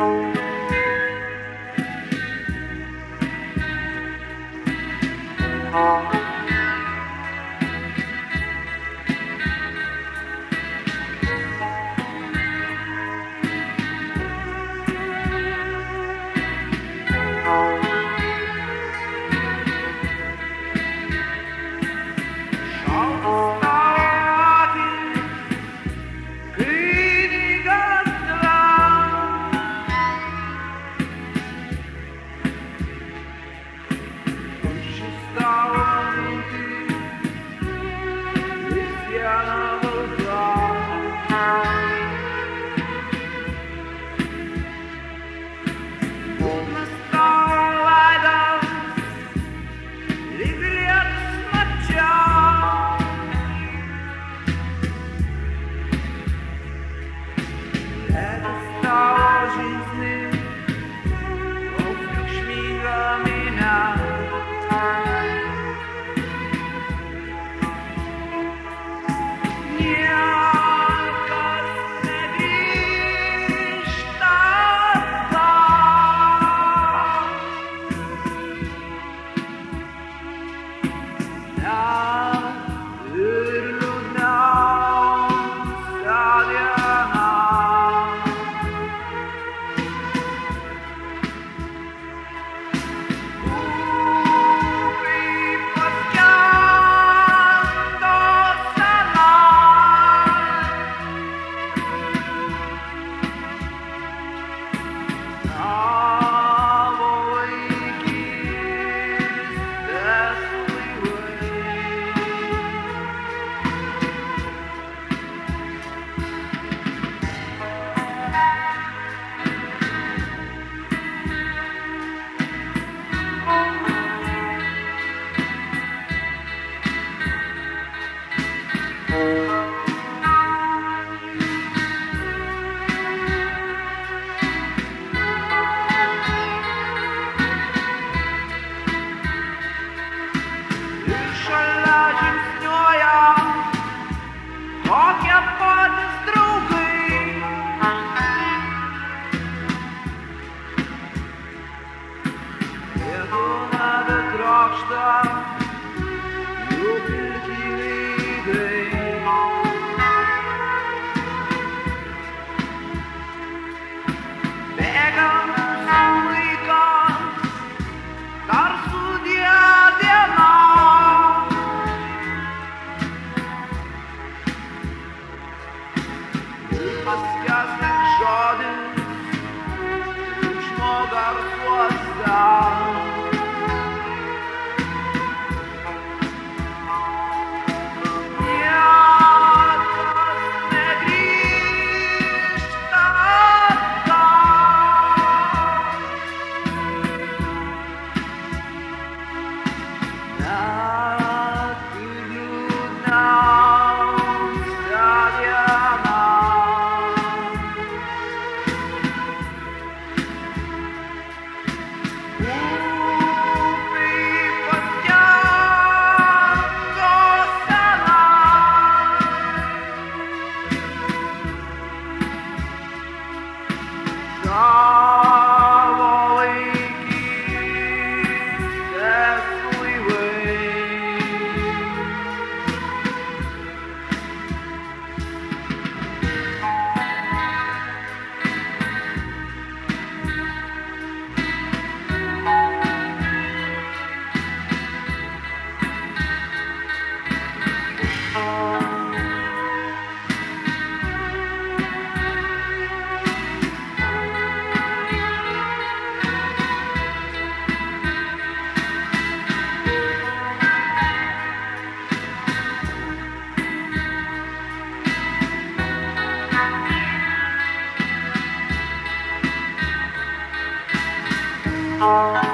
Oh. Walk up God. Música